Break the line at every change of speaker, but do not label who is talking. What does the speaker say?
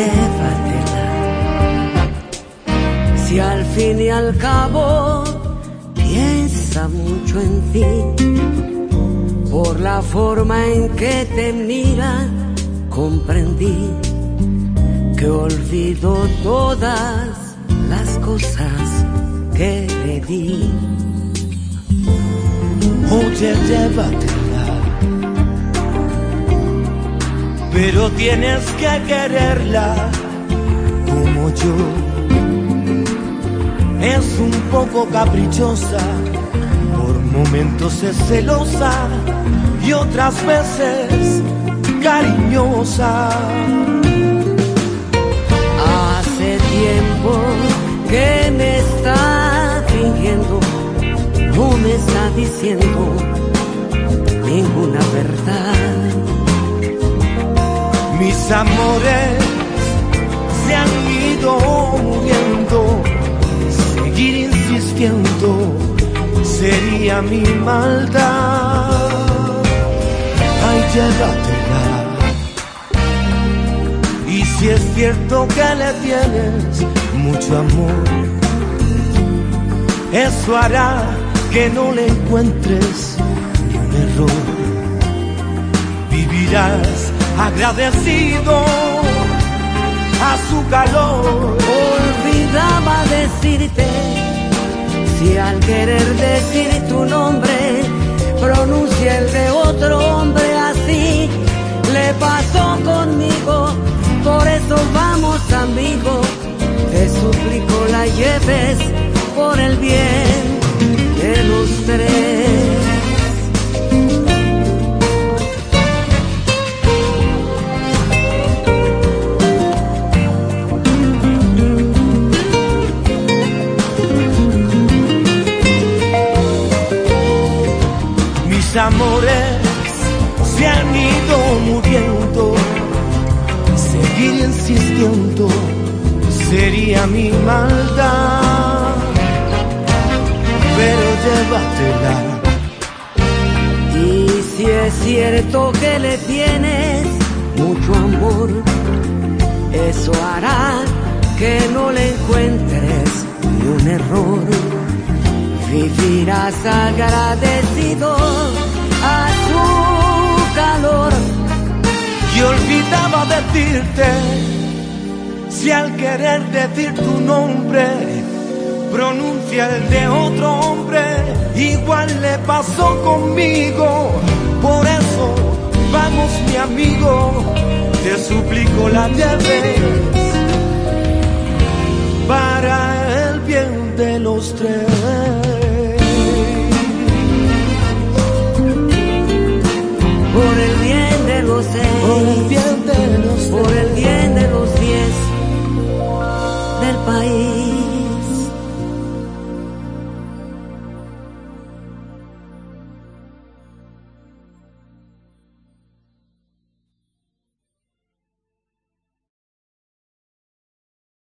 llévatela. Si al fin y al cabo piensa mucho en ti, por la forma en que te mira, comprendí que olvido todas las cosas que le di.
Oye, llévatela pero tienes que quererla como yo. Es un poco caprichosa, por momentos es celosa y otras veces cariñosa.
Hace tiempo que me está fingiendo, no me está diciendo ninguna verdad.
Amores se han ido muriendo, seguir insistiendo sería mi maldad. Ay, llévatela. Y si es cierto que le tienes mucho amor, eso hará que no le encuentres un error. Vivirás agradecido a su calor.
Olvidaba decirte, si al querer decir tu nombre, pronuncia el de otro hombre así, le pasó conmigo, por eso vamos amigos, te suplico la lleves por el bien de los tres.
Amores se han ido muriendo, seguir insistiendo sería mi maldad. Pero llévatela,
Y si es cierto que le tienes mucho amor, eso hará que no le encuentres ni un error. Vivirás agradecido a su calor.
y olvidaba decirte, si al querer decir tu nombre, pronuncia el de otro hombre, igual le pasó conmigo. Por eso, vamos mi amigo, te suplico la lleves para el bien de los tres.
De los seis,
Por el bien de los
por el bien de los diez del país.